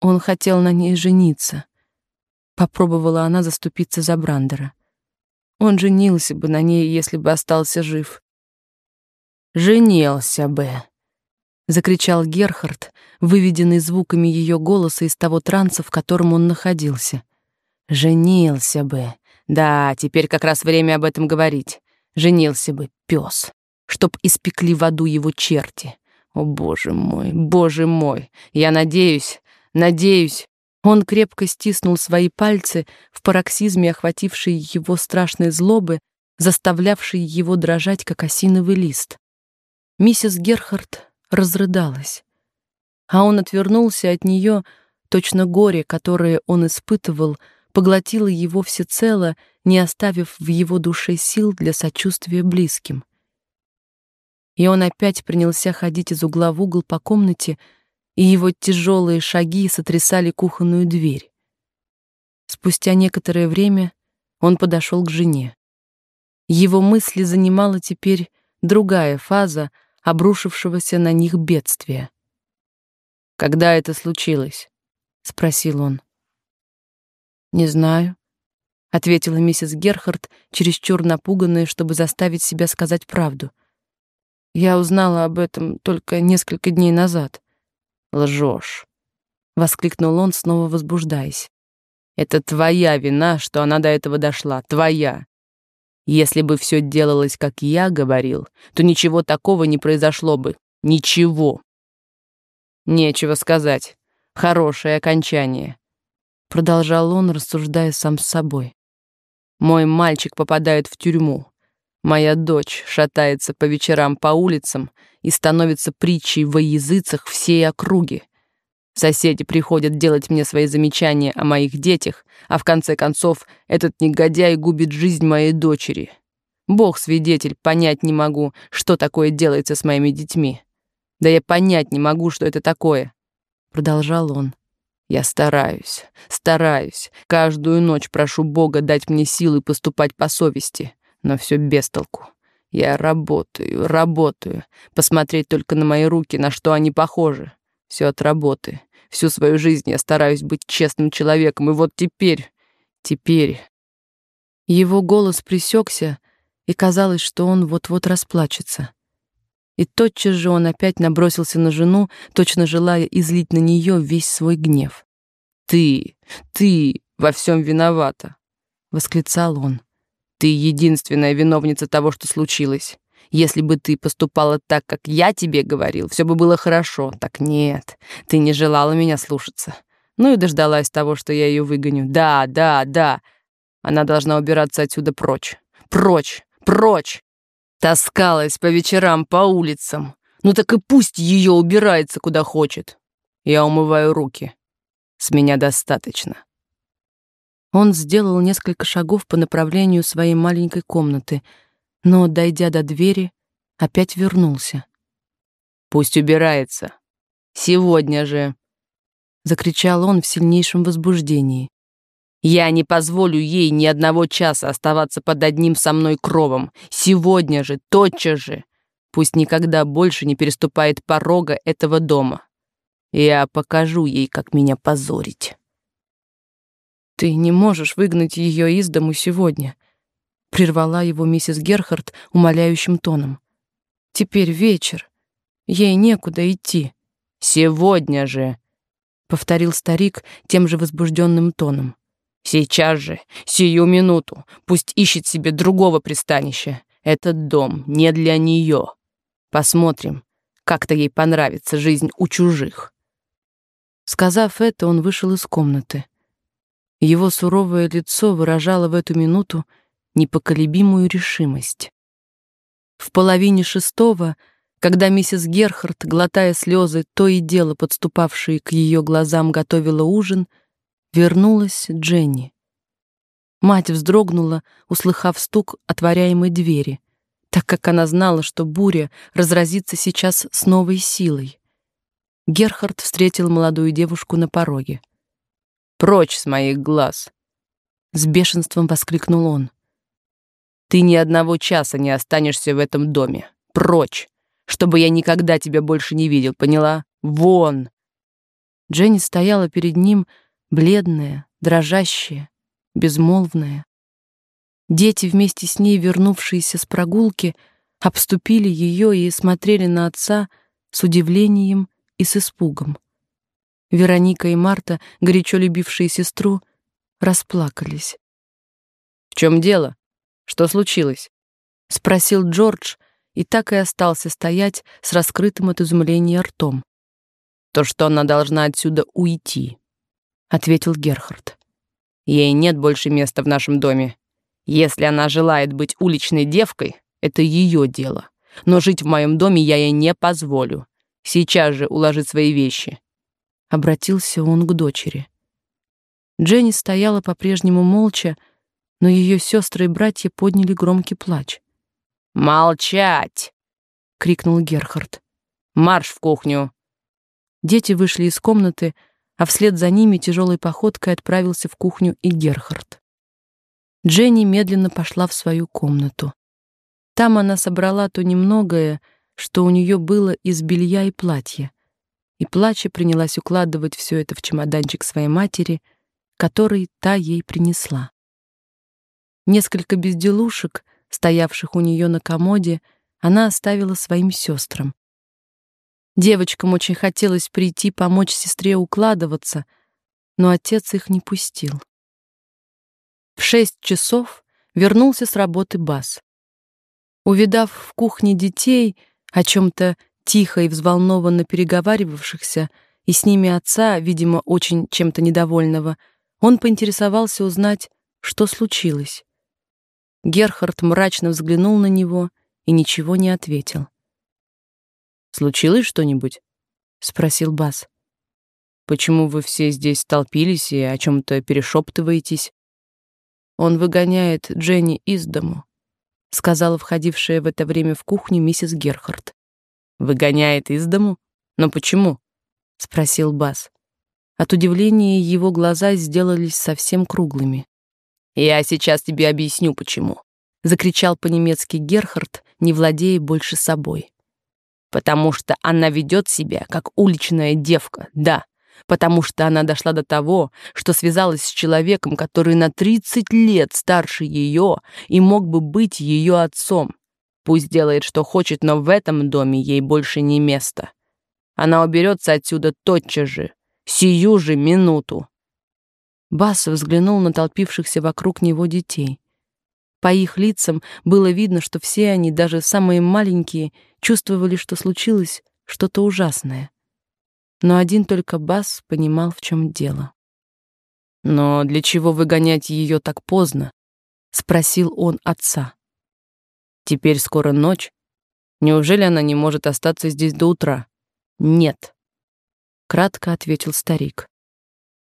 Он хотел на ней жениться. Попробовала она заступиться за Брандера. Он женился бы на ней, если бы остался жив. «Женился бы», — закричал Герхард, выведенный звуками ее голоса из того транса, в котором он находился. «Женился бы. Да, теперь как раз время об этом говорить. Женился бы, пес, чтоб испекли в аду его черти. О, боже мой, боже мой, я надеюсь, надеюсь...» Он крепко стиснул свои пальцы в пароксизме, охватившей его страшной злобы, заставлявшей его дрожать, как осиновый лист. Миссис Герхард разрыдалась, а он отвернулся от нее, точно горе, которое он испытывал, поглотило его всецело, не оставив в его душе сил для сочувствия близким. И он опять принялся ходить из угла в угол по комнате, и его тяжелые шаги сотрясали кухонную дверь. Спустя некоторое время он подошел к жене. Его мысли занимала теперь другая фаза — обрушившегося на них бедствия. «Когда это случилось?» — спросил он. «Не знаю», — ответила миссис Герхард, чересчур напуганная, чтобы заставить себя сказать правду. «Я узнала об этом только несколько дней назад». «Лжешь», — воскликнул он, снова возбуждаясь. «Это твоя вина, что она до этого дошла, твоя. Если бы все делалось, как я говорил, то ничего такого не произошло бы. Ничего. Нечего сказать. Хорошее окончание. Продолжал он, рассуждая сам с собой. Мой мальчик попадает в тюрьму. Моя дочь шатается по вечерам по улицам и становится притчей во языцах всей округи. Соседи приходят делать мне свои замечания о моих детях, а в конце концов этот негодяй губит жизнь моей дочери. Бог свидетель, понять не могу, что такое делается с моими детьми. Да я понять не могу, что это такое. Продолжал он. Я стараюсь, стараюсь. Каждую ночь прошу Бога дать мне силы поступать по совести, но все без толку. Я работаю, работаю. Посмотреть только на мои руки, на что они похожи. Все от работы. Всю свою жизнь я стараюсь быть честным человеком, и вот теперь, теперь... Его голос пресекся, и казалось, что он вот-вот расплачется. И тотчас же он опять набросился на жену, точно желая излить на нее весь свой гнев. «Ты, ты во всем виновата!» — восклицал он. «Ты единственная виновница того, что случилось. Если бы ты поступала так, как я тебе говорил, все бы было хорошо. Так нет, ты не желала меня слушаться. Ну и дождалась того, что я ее выгоню. Да, да, да. Она должна убираться отсюда прочь. Прочь, прочь. Таскалась по вечерам по улицам. Ну так и пусть ее убирается куда хочет. Я умываю руки. С меня достаточно. Он сделал несколько шагов по направлению своей маленькой комнаты — но, дойдя до двери, опять вернулся. «Пусть убирается. Сегодня же!» — закричал он в сильнейшем возбуждении. «Я не позволю ей ни одного часа оставаться под одним со мной кровом. Сегодня же, тотчас же! Пусть никогда больше не переступает порога этого дома. Я покажу ей, как меня позорить». «Ты не можешь выгнать ее из дому сегодня», — прервала его миссис Герхард умоляющим тоном. «Теперь вечер. Ей некуда идти. Сегодня же!» — повторил старик тем же возбужденным тоном. «Сейчас же, сию минуту, пусть ищет себе другого пристанища. Этот дом не для нее. Посмотрим, как-то ей понравится жизнь у чужих». Сказав это, он вышел из комнаты. Его суровое лицо выражало в эту минуту непоколебимую решимость. В половине шестого, когда миссис Герхард, глотая слезы, то и дело подступавшие к ее глазам, готовила ужин, вернулась Дженни. Мать вздрогнула, услыхав стук отворяемой двери, так как она знала, что буря разразится сейчас с новой силой. Герхард встретил молодую девушку на пороге. «Прочь с моих глаз!» С бешенством воскликнул он. Ты ни одного часа не останешься в этом доме. Прочь, чтобы я никогда тебя больше не видел, поняла? Вон!» Дженни стояла перед ним, бледная, дрожащая, безмолвная. Дети, вместе с ней вернувшиеся с прогулки, обступили ее и смотрели на отца с удивлением и с испугом. Вероника и Марта, горячо любившие сестру, расплакались. «В чем дело? Что случилось?» — спросил Джордж, и так и остался стоять с раскрытым от изумления ртом. «То, что она должна отсюда уйти», — ответил Герхард. «Ей нет больше места в нашем доме. Если она желает быть уличной девкой, это ее дело. Но жить в моем доме я ей не позволю. Сейчас же уложи свои вещи». Обратился он к дочери. Дженни стояла по-прежнему молча, но ее сестры и братья подняли громкий плач. «Молчать!» — крикнул Герхард. «Марш в кухню!» Дети вышли из комнаты, а вслед за ними тяжелой походкой отправился в кухню и Герхард. Дженни медленно пошла в свою комнату. Там она собрала то немногое, что у нее было из белья и платья, и плача принялась укладывать все это в чемоданчик своей матери, который та ей принесла. Несколько безделушек, стоявших у нее на комоде, она оставила своим сестрам. Девочкам очень хотелось прийти помочь сестре укладываться, но отец их не пустил. В шесть часов вернулся с работы Бас. Увидав в кухне детей, о чем то тихо и взволнованно переговаривавшихся, и с ними отца, видимо, очень чем-то недовольного, он поинтересовался узнать, что случилось. Герхард мрачно взглянул на него и ничего не ответил. «Случилось что-нибудь?» — спросил Бас. «Почему вы все здесь столпились и о чем то перешептываетесь?» Он выгоняет Дженни из дому, сказала входившая в это время в кухню миссис Герхард. Выгоняет из дому? Но почему? спросил Бас. От удивления его глаза сделались совсем круглыми. Я сейчас тебе объясню почему, закричал по-немецки Герхард, не владея больше собой. Потому что она ведет себя как уличная девка. Да, потому что она дошла до того, что связалась с человеком, который на 30 лет старше ее и мог бы быть ее отцом. Пусть делает, что хочет, но в этом доме ей больше не место. Она уберется отсюда тотчас же, сию же минуту. Бас взглянул на толпившихся вокруг него детей. По их лицам было видно, что все они, даже самые маленькие, чувствовали, что случилось что-то ужасное но один только Бас понимал, в чем дело. «Но для чего выгонять ее так поздно?» — спросил он отца. «Теперь скоро ночь. Неужели она не может остаться здесь до утра?» «Нет», — кратко ответил старик.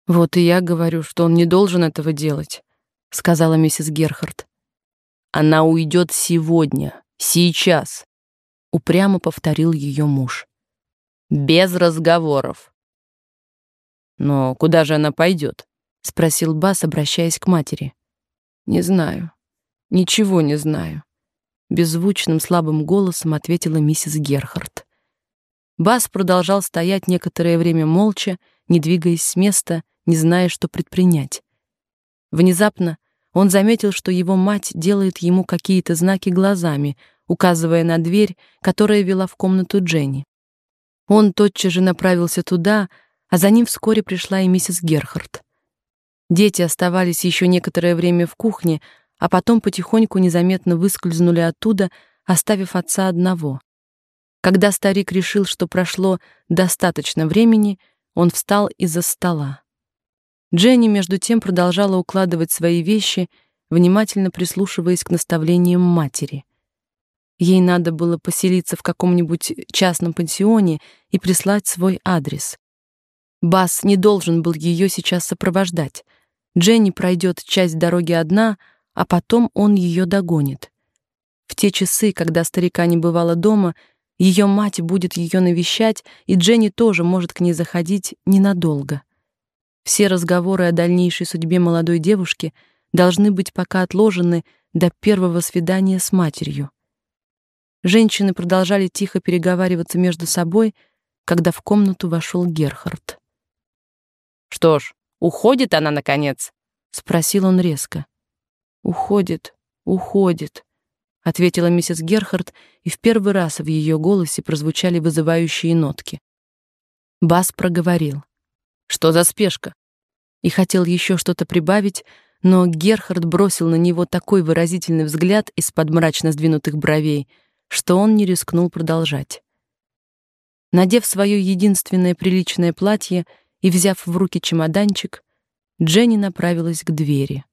«Вот и я говорю, что он не должен этого делать», — сказала миссис Герхард. «Она уйдет сегодня, сейчас», — упрямо повторил ее муж. Без разговоров. Но куда же она пойдет? спросил Бас, обращаясь к матери. Не знаю. Ничего не знаю, беззвучным слабым голосом ответила миссис Герхард. Бас продолжал стоять некоторое время молча, не двигаясь с места, не зная, что предпринять. Внезапно он заметил, что его мать делает ему какие-то знаки глазами, указывая на дверь, которая вела в комнату Дженни. Он тотчас же направился туда, а за ним вскоре пришла и миссис Герхард. Дети оставались еще некоторое время в кухне, а потом потихоньку незаметно выскользнули оттуда, оставив отца одного. Когда старик решил, что прошло достаточно времени, он встал из-за стола. Дженни между тем продолжала укладывать свои вещи, внимательно прислушиваясь к наставлениям матери. Ей надо было поселиться в каком-нибудь частном пансионе и прислать свой адрес. Бас не должен был ее сейчас сопровождать. Дженни пройдет часть дороги одна, а потом он ее догонит. В те часы, когда старика не бывало дома, ее мать будет ее навещать, и Дженни тоже может к ней заходить ненадолго. Все разговоры о дальнейшей судьбе молодой девушки должны быть пока отложены до первого свидания с матерью. Женщины продолжали тихо переговариваться между собой, когда в комнату вошел Герхард. Что ж, уходит она, наконец? Спросил он резко. Уходит, уходит, ответила миссис Герхард, и в первый раз в ее голосе прозвучали вызывающие нотки. Бас проговорил. Что за спешка? И хотел еще что-то прибавить, но Герхард бросил на него такой выразительный взгляд из-под мрачно сдвинутых бровей, что он не рискнул продолжать. Надев свое единственное приличное платье и взяв в руки чемоданчик, Дженни направилась к двери.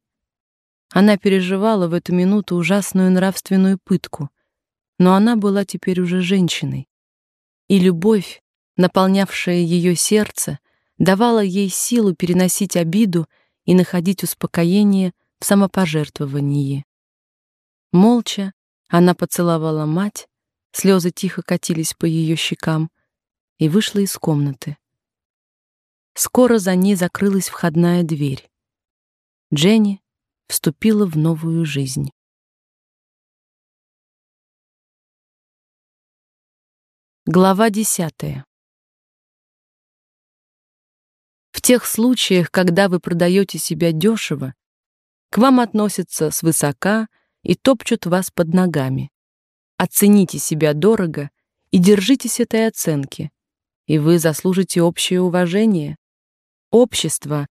Она переживала в эту минуту ужасную нравственную пытку, но она была теперь уже женщиной. И любовь, наполнявшая ее сердце, давала ей силу переносить обиду и находить успокоение в самопожертвовании. Молча она поцеловала мать, слезы тихо катились по ее щекам и вышла из комнаты. Скоро за ней закрылась входная дверь. Дженни вступила в новую жизнь. Глава десятая. В тех случаях, когда вы продаете себя дешево, к вам относятся свысока и топчут вас под ногами. Оцените себя дорого и держитесь этой оценки, и вы заслужите общее уважение. Общество,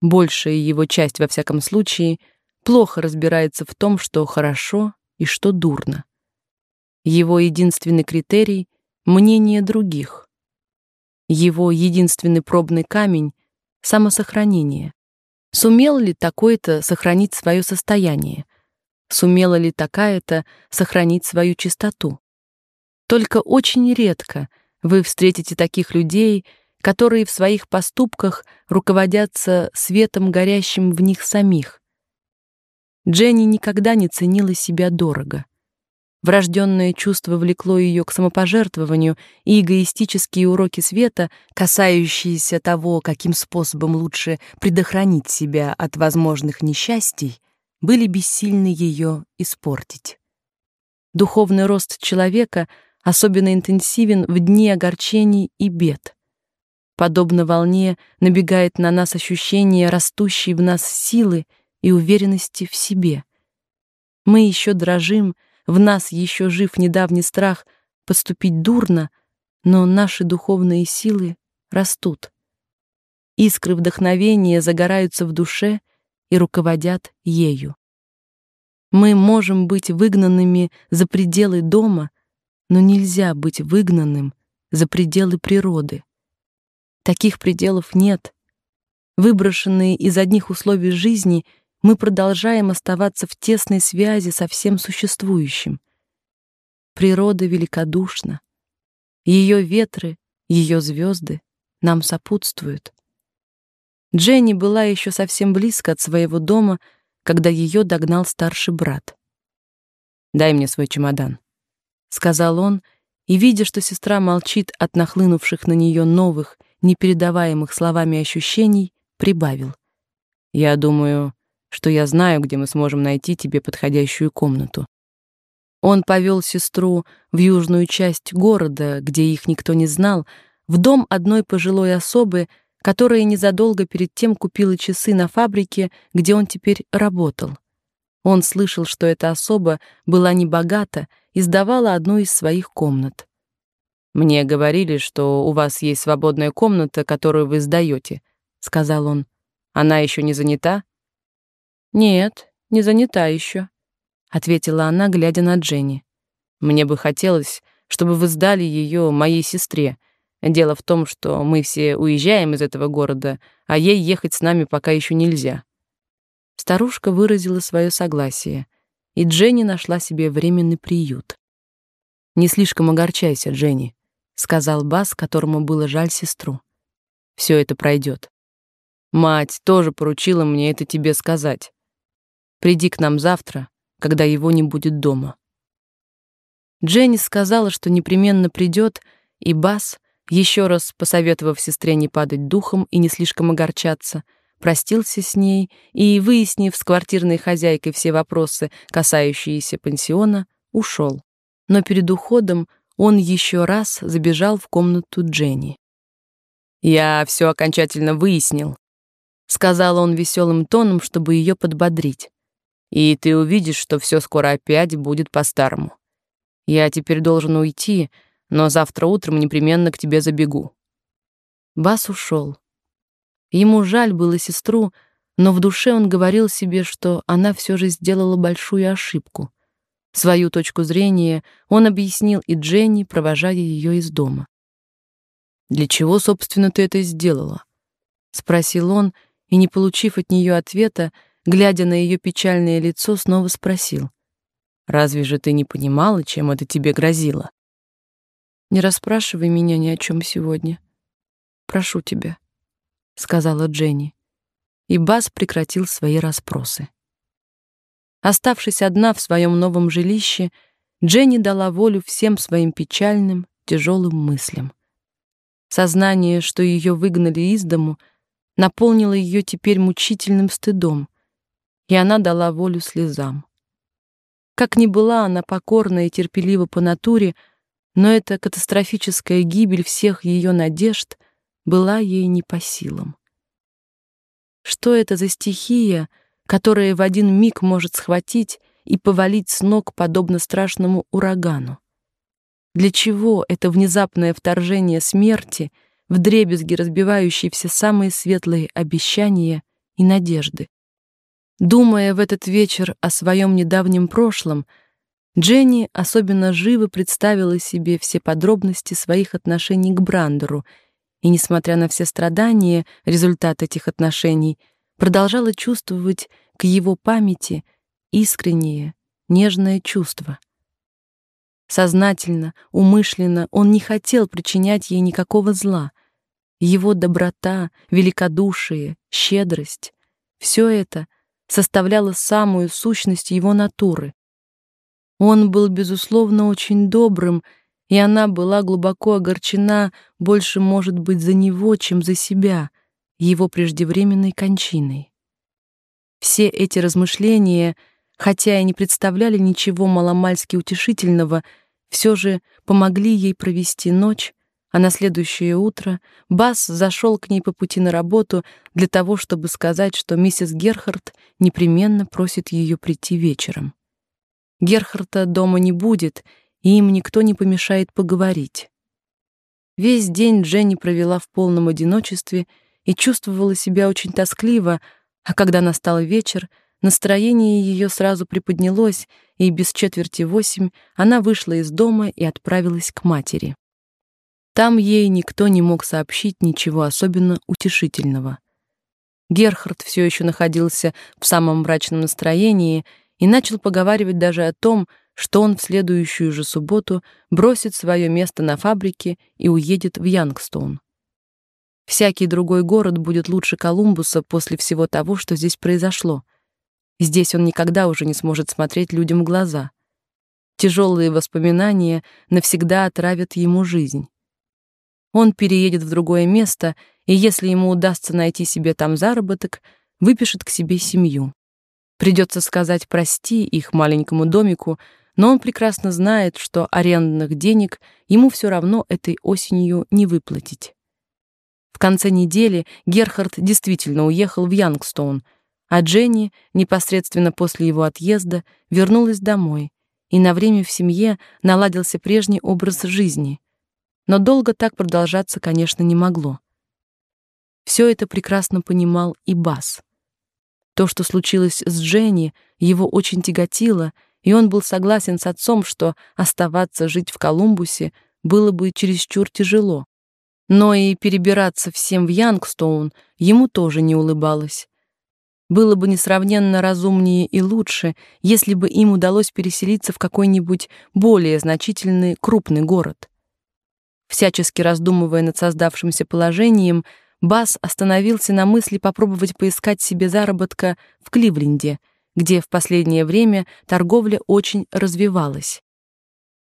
большая его часть во всяком случае, плохо разбирается в том, что хорошо и что дурно. Его единственный критерий — мнение других. Его единственный пробный камень самосохранение. Сумел ли такой-то сохранить свое состояние? Сумела ли такая-то сохранить свою чистоту? Только очень редко вы встретите таких людей, которые в своих поступках руководятся светом горящим в них самих. Дженни никогда не ценила себя дорого. Врожденное чувство влекло ее к самопожертвованию, и эгоистические уроки света, касающиеся того, каким способом лучше предохранить себя от возможных несчастий, были бессильны ее испортить. Духовный рост человека особенно интенсивен в дни огорчений и бед. Подобно волне набегает на нас ощущение растущей в нас силы и уверенности в себе. Мы еще дрожим, в нас еще жив недавний страх поступить дурно, но наши духовные силы растут. Искры вдохновения загораются в душе и руководят ею. Мы можем быть выгнанными за пределы дома, но нельзя быть выгнанным за пределы природы. Таких пределов нет. Выброшенные из одних условий жизни — мы продолжаем оставаться в тесной связи со всем существующим. Природа великодушна. Ее ветры, ее звезды нам сопутствуют. Дженни была еще совсем близко от своего дома, когда ее догнал старший брат. «Дай мне свой чемодан», — сказал он, и, видя, что сестра молчит от нахлынувших на нее новых, непередаваемых словами ощущений, прибавил. «Я думаю, что я знаю, где мы сможем найти тебе подходящую комнату. Он повел сестру в южную часть города, где их никто не знал, в дом одной пожилой особы, которая незадолго перед тем купила часы на фабрике, где он теперь работал. Он слышал, что эта особа была небогата и сдавала одну из своих комнат. Мне говорили, что у вас есть свободная комната, которую вы сдаете, сказал он. Она еще не занята? Нет, не занята еще, ответила она, глядя на Дженни. Мне бы хотелось, чтобы вы сдали ее моей сестре. Дело в том, что мы все уезжаем из этого города, а ей ехать с нами пока еще нельзя. Старушка выразила свое согласие, и Дженни нашла себе временный приют. Не слишком огорчайся, Дженни, сказал Бас, которому было жаль сестру. Все это пройдет. Мать тоже поручила мне это тебе сказать. Приди к нам завтра, когда его не будет дома. Дженни сказала, что непременно придет, и Бас, еще раз посоветовав сестре не падать духом и не слишком огорчаться, простился с ней и, выяснив с квартирной хозяйкой все вопросы, касающиеся пансиона, ушел. Но перед уходом он еще раз забежал в комнату Дженни. «Я все окончательно выяснил», сказал он веселым тоном, чтобы ее подбодрить. И ты увидишь, что все скоро опять будет по-старому. Я теперь должен уйти, но завтра утром непременно к тебе забегу. Бас ушел. Ему жаль было сестру, но в душе он говорил себе, что она все же сделала большую ошибку. Свою точку зрения он объяснил и Дженни, провожая ее из дома. «Для чего, собственно, ты это сделала?» — спросил он, и, не получив от нее ответа, глядя на ее печальное лицо, снова спросил. «Разве же ты не понимала, чем это тебе грозило?» «Не расспрашивай меня ни о чем сегодня. Прошу тебя», — сказала Дженни и Бас прекратил свои расспросы. Оставшись одна в своем новом жилище, Дженни дала волю всем своим печальным, тяжелым мыслям. Сознание, что ее выгнали из дому, наполнило ее теперь мучительным стыдом, и она дала волю слезам. Как ни была она покорна и терпелива по натуре, но эта катастрофическая гибель всех ее надежд была ей не по силам. Что это за стихия, которая в один миг может схватить и повалить с ног подобно страшному урагану? Для чего это внезапное вторжение смерти, вдребезги разбивающее все самые светлые обещания и надежды? Думая в этот вечер о своем недавнем прошлом, Дженни особенно живо представила себе все подробности своих отношений к Брандеру — и, несмотря на все страдания, результат этих отношений, продолжала чувствовать к его памяти искреннее, нежное чувство. Сознательно, умышленно он не хотел причинять ей никакого зла. Его доброта, великодушие, щедрость — все это составляло самую сущность его натуры. Он был, безусловно, очень добрым и она была глубоко огорчена больше, может быть, за него, чем за себя, его преждевременной кончиной. Все эти размышления, хотя и не представляли ничего маломальски утешительного, все же помогли ей провести ночь, а на следующее утро Бас зашел к ней по пути на работу для того, чтобы сказать, что миссис Герхард непременно просит ее прийти вечером. Герхарда дома не будет, и им никто не помешает поговорить. Весь день Дженни провела в полном одиночестве и чувствовала себя очень тоскливо, а когда настал вечер, настроение ее сразу приподнялось, и без четверти восемь она вышла из дома и отправилась к матери. Там ей никто не мог сообщить ничего особенно утешительного. Герхард все еще находился в самом мрачном настроении и начал поговаривать даже о том, что он в следующую же субботу бросит свое место на фабрике и уедет в Янгстоун. Всякий другой город будет лучше Колумбуса после всего того, что здесь произошло. Здесь он никогда уже не сможет смотреть людям в глаза. Тяжелые воспоминания навсегда отравят ему жизнь. Он переедет в другое место, и если ему удастся найти себе там заработок, выпишет к себе семью. Придется сказать прости их маленькому домику, но он прекрасно знает, что арендных денег ему все равно этой осенью не выплатить. В конце недели Герхард действительно уехал в Янгстоун, а Дженни непосредственно после его отъезда вернулась домой, и на время в семье наладился прежний образ жизни. Но долго так продолжаться, конечно, не могло. Все это прекрасно понимал и Бас. То, что случилось с Дженни, его очень тяготило — и он был согласен с отцом, что оставаться жить в Колумбусе было бы чересчур тяжело. Но и перебираться всем в Янгстоун ему тоже не улыбалось. Было бы несравненно разумнее и лучше, если бы им удалось переселиться в какой-нибудь более значительный крупный город. Всячески раздумывая над создавшимся положением, Бас остановился на мысли попробовать поискать себе заработка в Кливленде — где в последнее время торговля очень развивалась.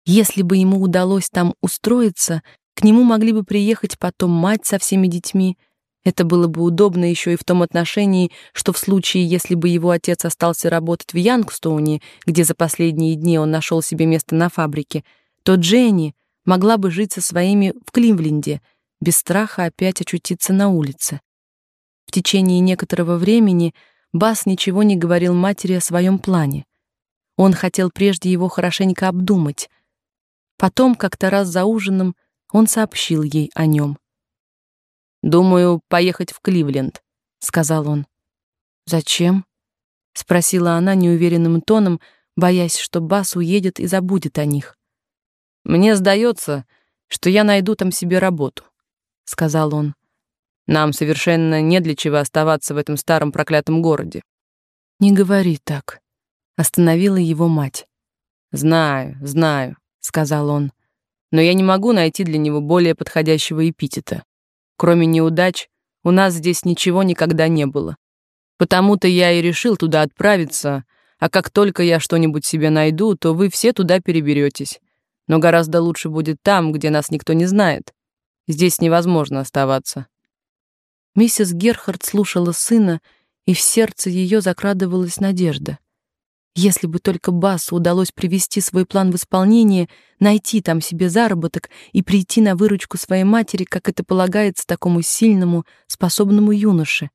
Если бы ему удалось там устроиться, к нему могли бы приехать потом мать со всеми детьми. Это было бы удобно еще и в том отношении, что в случае, если бы его отец остался работать в Янгстоуне, где за последние дни он нашел себе место на фабрике, то Дженни могла бы жить со своими в Кливленде, без страха опять очутиться на улице. В течение некоторого времени Бас ничего не говорил матери о своем плане. Он хотел прежде его хорошенько обдумать. Потом, как-то раз за ужином, он сообщил ей о нем. «Думаю, поехать в Кливленд», — сказал он. «Зачем?» — спросила она неуверенным тоном, боясь, что Бас уедет и забудет о них. «Мне сдается, что я найду там себе работу», — сказал он. «Нам совершенно не для чего оставаться в этом старом проклятом городе». «Не говори так», — остановила его мать. «Знаю, знаю», — сказал он. «Но я не могу найти для него более подходящего эпитета. Кроме неудач, у нас здесь ничего никогда не было. Потому-то я и решил туда отправиться, а как только я что-нибудь себе найду, то вы все туда переберетесь. Но гораздо лучше будет там, где нас никто не знает. Здесь невозможно оставаться. Миссис Герхард слушала сына, и в сердце ее закрадывалась надежда. Если бы только Басу удалось привести свой план в исполнение, найти там себе заработок и прийти на выручку своей матери, как это полагается такому сильному, способному юноше.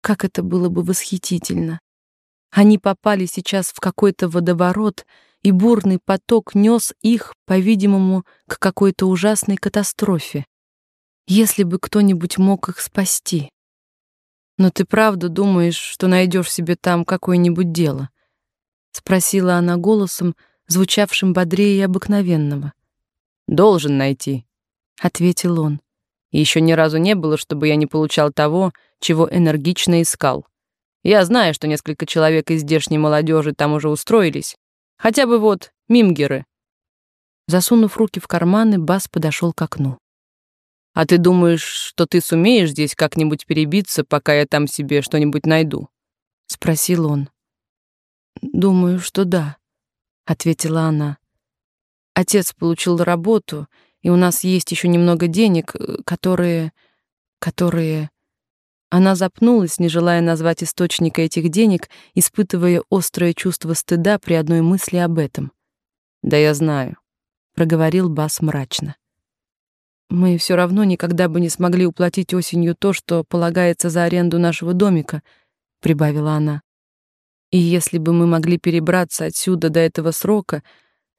Как это было бы восхитительно. Они попали сейчас в какой-то водоворот, и бурный поток нёс их, по-видимому, к какой-то ужасной катастрофе. Если бы кто-нибудь мог их спасти. Но ты правда думаешь, что найдешь себе там какое-нибудь дело? спросила она голосом, звучавшим бодрее обыкновенного. Должен найти, ответил он. Еще ни разу не было, чтобы я не получал того, чего энергично искал. Я знаю, что несколько человек из здешней молодежи там уже устроились. Хотя бы вот мимгеры. Засунув руки в карманы, Бас подошел к окну. А ты думаешь, что ты сумеешь здесь как-нибудь перебиться, пока я там себе что-нибудь найду? спросил он. Думаю, что да, ответила она. Отец получил работу, и у нас есть еще немного денег, э, которые которые она запнулась, не желая назвать источника этих денег, испытывая острое чувство стыда при одной мысли об этом. "Да я знаю", проговорил Бас мрачно. Мы все равно никогда бы не смогли уплатить осенью то, что полагается за аренду нашего домика, прибавила она. И если бы мы могли перебраться отсюда до этого срока,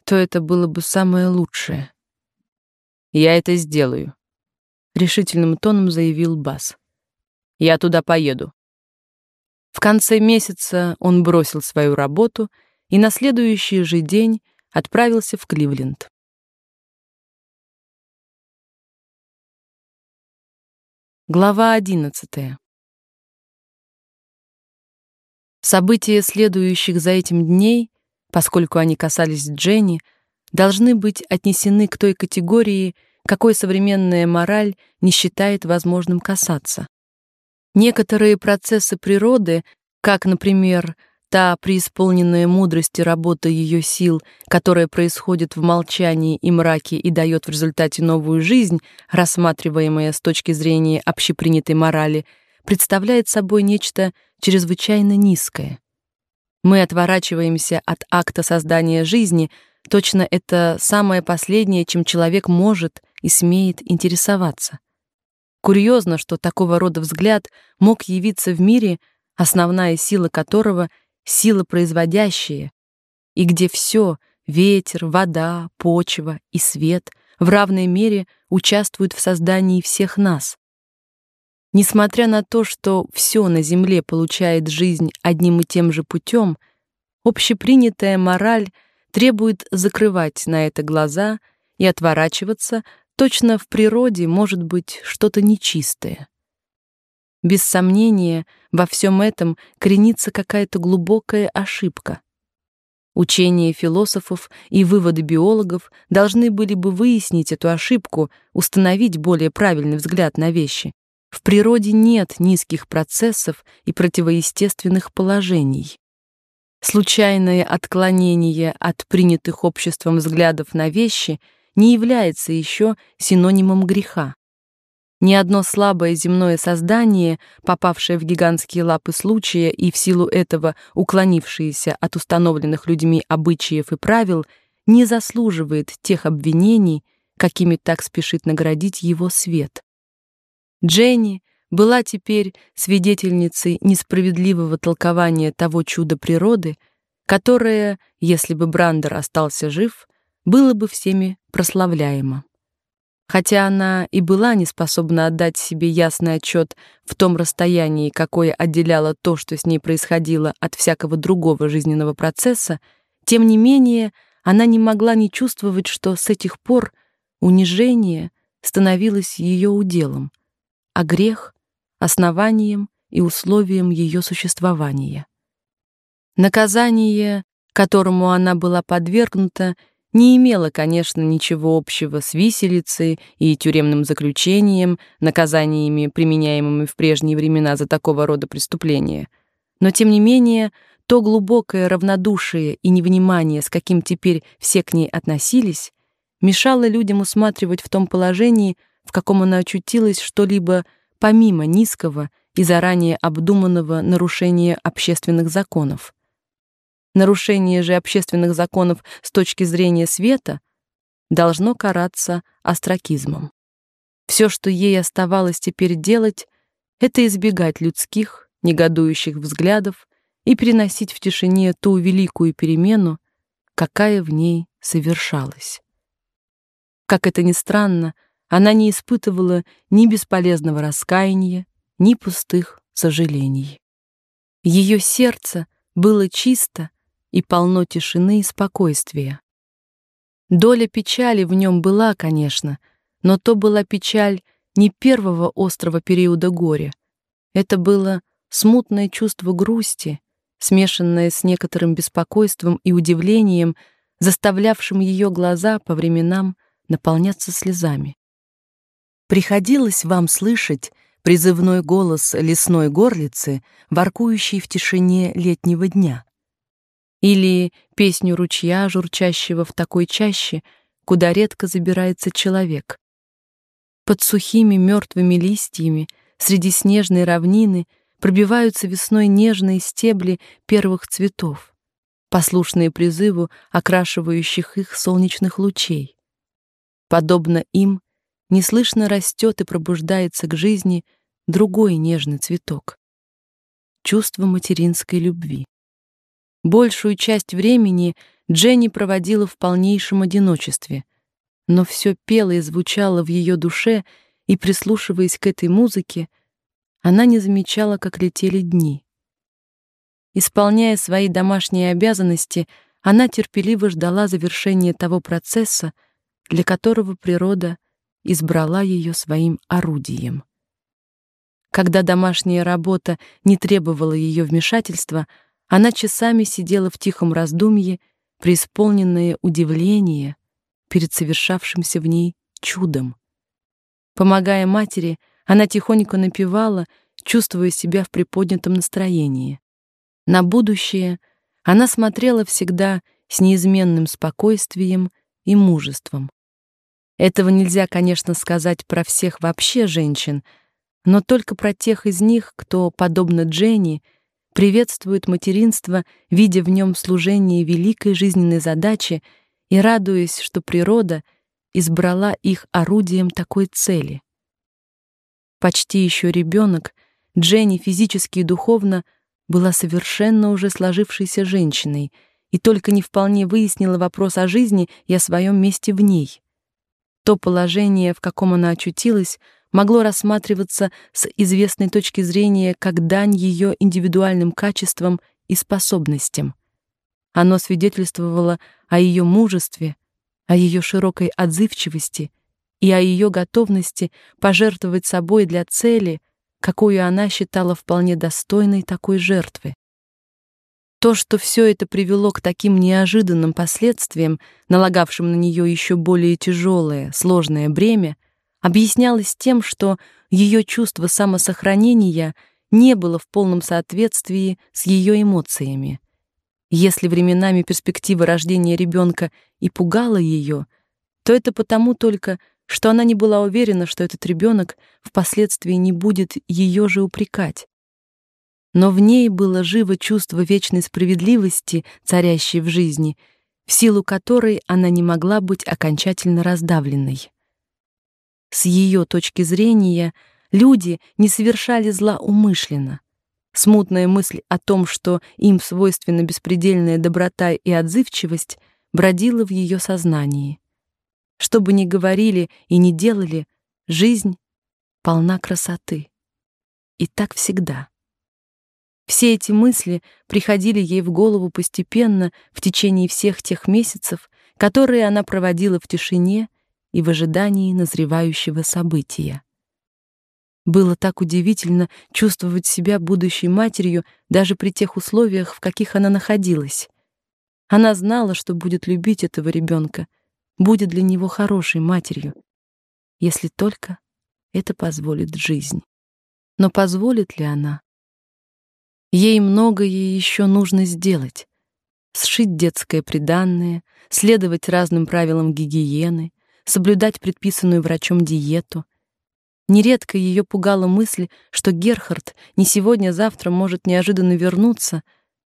то это было бы самое лучшее. Я это сделаю, решительным тоном заявил Бас. Я туда поеду. В конце месяца он бросил свою работу и на следующий же день отправился в Кливленд. Глава одиннадцатая. События следующих за этим дней, поскольку они касались Дженни, должны быть отнесены к той категории, какой современная мораль не считает возможным касаться. Некоторые процессы природы, как, например, та преисполненная мудрости работа ее сил, которая происходит в молчании и мраке и дает в результате новую жизнь, рассматриваемая с точки зрения общепринятой морали, представляет собой нечто чрезвычайно низкое. Мы отворачиваемся от акта создания жизни, точно это самое последнее, чем человек может и смеет интересоваться. Курьезно, что такого рода взгляд мог явиться в мире, основная сила которого сила производящая, и где все ветер, вода, почва и свет в равной мере участвуют в создании всех нас. Несмотря на то, что все на земле получает жизнь одним и тем же путем, общепринятая мораль требует закрывать на это глаза и отворачиваться, точно в природе может быть что-то нечистое. Без сомнения, во всем этом коренится какая-то глубокая ошибка. Учения философов и выводы биологов должны были бы выяснить эту ошибку, установить более правильный взгляд на вещи. В природе нет низких процессов и противоестественных положений. Случайное отклонение от принятых обществом взглядов на вещи не является еще синонимом греха. Ни одно слабое земное создание, попавшее в гигантские лапы случая и в силу этого уклонившееся от установленных людьми обычаев и правил, не заслуживает тех обвинений, какими так спешит наградить его свет. Дженни, была теперь свидетельницей несправедливого толкования того чуда природы, которое, если бы Брандер остался жив, было бы всеми прославляемо. Хотя она и была не способна отдать себе ясный отчет в том расстоянии, какое отделяло то, что с ней происходило, от всякого другого жизненного процесса, тем не менее она не могла не чувствовать, что с этих пор унижение становилось ее уделом, а грех — основанием и условием ее существования. Наказание, которому она была подвергнута, не имело, конечно, ничего общего с виселицей и тюремным заключением, наказаниями, применяемыми в прежние времена за такого рода преступления. Но тем не менее, то глубокое равнодушие и невнимание, с каким теперь все к ней относились, мешало людям усматривать в том положении, в каком она очутилась, что-либо помимо низкого и заранее обдуманного нарушения общественных законов. Нарушение же общественных законов с точки зрения света должно караться остракизмом. Все, что ей оставалось теперь делать, это избегать людских, негодующих взглядов и переносить в тишине ту великую перемену, какая в ней совершалась. Как это ни странно, она не испытывала ни бесполезного раскаяния, ни пустых сожалений. Ее сердце было чисто и полно тишины и спокойствия. Доля печали в нем была, конечно, но то была печаль не первого острого периода горя. Это было смутное чувство грусти, смешанное с некоторым беспокойством и удивлением, заставлявшим ее глаза по временам наполняться слезами. Приходилось вам слышать призывной голос лесной горлицы, воркующей в тишине летнего дня или песню ручья, журчащего в такой чаще, куда редко забирается человек. Под сухими мертвыми листьями, среди снежной равнины, пробиваются весной нежные стебли первых цветов, послушные призыву окрашивающих их солнечных лучей. Подобно им, неслышно растет и пробуждается к жизни другой нежный цветок — чувство материнской любви. Большую часть времени Дженни проводила в полнейшем одиночестве, но все пело и звучало в ее душе, и прислушиваясь к этой музыке, она не замечала, как летели дни. Исполняя свои домашние обязанности, она терпеливо ждала завершения того процесса, для которого природа избрала ее своим орудием. Когда домашняя работа не требовала ее вмешательства, она часами сидела в тихом раздумье, преисполненная удивления перед совершавшимся в ней чудом. Помогая матери, она тихонько напевала, чувствуя себя в приподнятом настроении. На будущее она смотрела всегда с неизменным спокойствием и мужеством. Этого нельзя, конечно, сказать про всех вообще женщин, но только про тех из них, кто, подобно Дженни, приветствуют материнство, видя в нем служение великой жизненной задачи и радуясь, что природа избрала их орудием такой цели. Почти еще ребенок, Дженни физически и духовно была совершенно уже сложившейся женщиной и только не вполне выяснила вопрос о жизни и о своем месте в ней. То положение, в каком она очутилась, могло рассматриваться с известной точки зрения как дань ее индивидуальным качествам и способностям. Оно свидетельствовало о ее мужестве, о ее широкой отзывчивости и о ее готовности пожертвовать собой для цели, какую она считала вполне достойной такой жертвы. То, что все это привело к таким неожиданным последствиям, налагавшим на нее еще более тяжелое, сложное бремя, объяснялось тем, что ее чувство самосохранения не было в полном соответствии с ее эмоциями. Если временами перспектива рождения ребенка и пугала ее, то это потому только, что она не была уверена, что этот ребенок впоследствии не будет ее же упрекать. Но в ней было живо чувство вечной справедливости, царящей в жизни, в силу которой она не могла быть окончательно раздавленной. С ее точки зрения, Люди не совершали зла умышленно. Смутная мысль о том, что им свойственна беспредельная доброта и отзывчивость, бродила в ее сознании. Что бы ни говорили и ни делали, жизнь полна красоты. И так всегда. Все эти мысли приходили ей в голову постепенно в течение всех тех месяцев, которые она проводила в тишине и в ожидании назревающего события. Было так удивительно чувствовать себя будущей матерью даже при тех условиях, в каких она находилась. Она знала, что будет любить этого ребенка, будет для него хорошей матерью, если только это позволит жизнь. Но позволит ли она? Ей многое еще нужно сделать. Сшить детское приданное, следовать разным правилам гигиены, соблюдать предписанную врачом диету. Нередко ее пугала мысль, что Герхард не сегодня-завтра может неожиданно вернуться,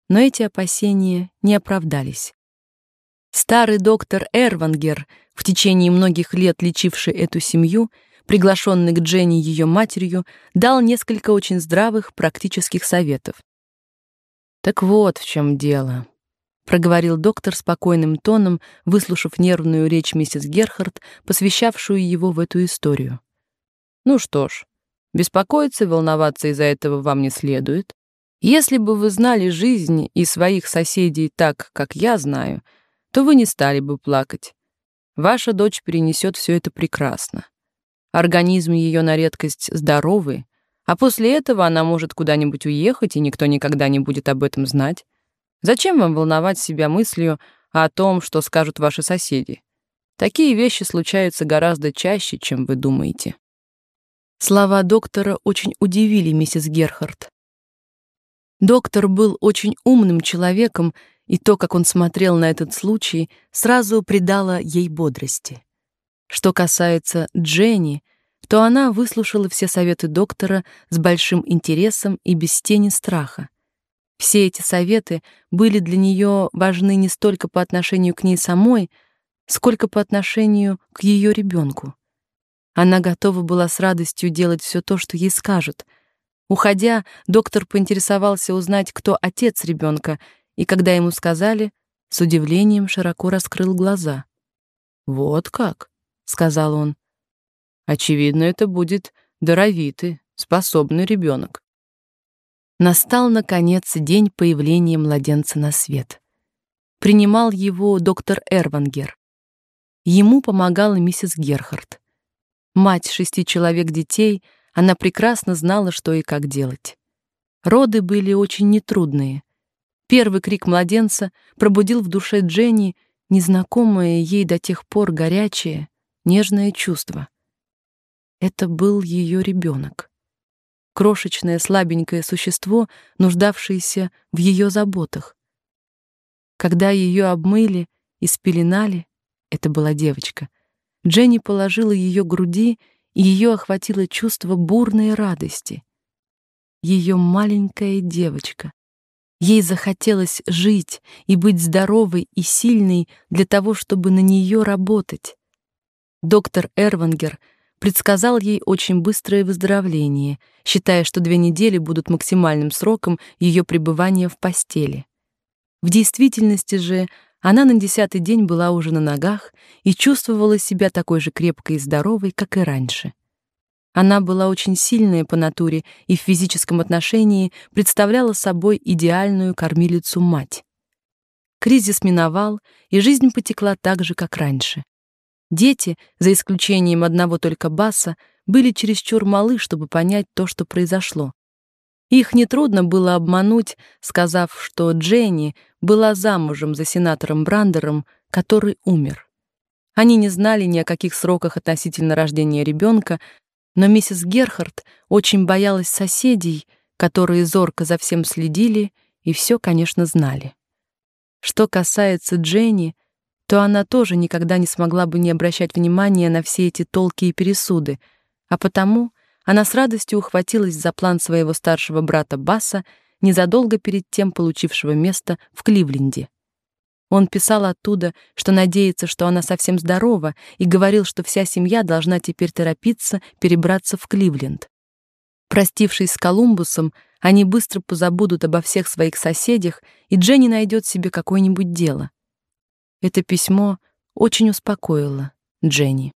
но эти опасения не оправдались. Старый доктор Эрвангер, в течение многих лет лечивший эту семью, приглашенный к Дженни ее матерью, дал несколько очень здравых практических советов. Так вот в чем дело, проговорил доктор спокойным тоном, выслушав нервную речь миссис Герхард, посвящавшую его в эту историю. Ну что ж, беспокоиться и волноваться из-за этого вам не следует. Если бы вы знали жизнь и своих соседей так, как я знаю, то вы не стали бы плакать. Ваша дочь перенесет все это прекрасно. Организм ее на редкость здоровый, а после этого она может куда-нибудь уехать, и никто никогда не будет об этом знать. Зачем вам волновать себя мыслью о том, что скажут ваши соседи? Такие вещи случаются гораздо чаще, чем вы думаете. Слова доктора очень удивили миссис Герхард. Доктор был очень умным человеком, и то, как он смотрел на этот случай, сразу придало ей бодрости. Что касается Дженни, то она выслушала все советы доктора с большим интересом и без тени страха. Все эти советы были для нее важны не столько по отношению к ней самой, сколько по отношению к ее ребенку. Она готова была с радостью делать все то, что ей скажут. Уходя, доктор поинтересовался узнать, кто отец ребенка, и когда ему сказали, с удивлением широко раскрыл глаза. "Вот как", сказал он. Очевидно, это будет даровитый, способный ребенок. Настал наконец день появления младенца на свет. Принимал его доктор Эрвангер. Ему помогала миссис Герхард. Мать шести человек детей, она прекрасно знала, что и как делать. Роды были очень нетрудные. Первый крик младенца пробудил в душе Дженни незнакомое ей до тех пор горячее, нежное чувство — это был ее ребенок. Крошечное слабенькое существо, нуждавшееся в ее заботах. Когда ее обмыли и спеленали, это была девочка. Дженни положила ее груди, и ее охватило чувство бурной радости. Ее маленькая девочка. Ей захотелось жить и быть здоровой и сильной для того, чтобы на нее работать. Доктор Эрвангер предсказал ей очень быстрое выздоровление, считая, что две недели будут максимальным сроком ее пребывания в постели. В действительности же она на десятый день была уже на ногах и чувствовала себя такой же крепкой и здоровой, как и раньше. Она была очень сильная по натуре и в физическом отношении представляла собой идеальную кормилицу-мать. Кризис миновал, и жизнь потекла так же, как раньше. Дети, за исключением одного только Баса, были чересчур малы, чтобы понять то, что произошло. Их нетрудно было обмануть, сказав, что Дженни была замужем за сенатором Брандером, который умер. Они не знали ни о каких сроках относительно рождения ребенка, но миссис Герхард очень боялась соседей, которые зорко за всем следили и все, конечно, знали. Что касается Дженни, то она тоже никогда не смогла бы не обращать внимания на все эти толки и пересуды, а потому она с радостью ухватилась за план своего старшего брата Баса, незадолго перед тем получившего место в Кливленде. Он писал оттуда, что надеется, что она совсем здорова, и говорил, что вся семья должна теперь торопиться перебраться в Кливленд. Простившись с Колумбусом, они быстро позабудут обо всех своих соседях, и Дженни найдет себе какое-нибудь дело. Это письмо очень успокоило Дженни.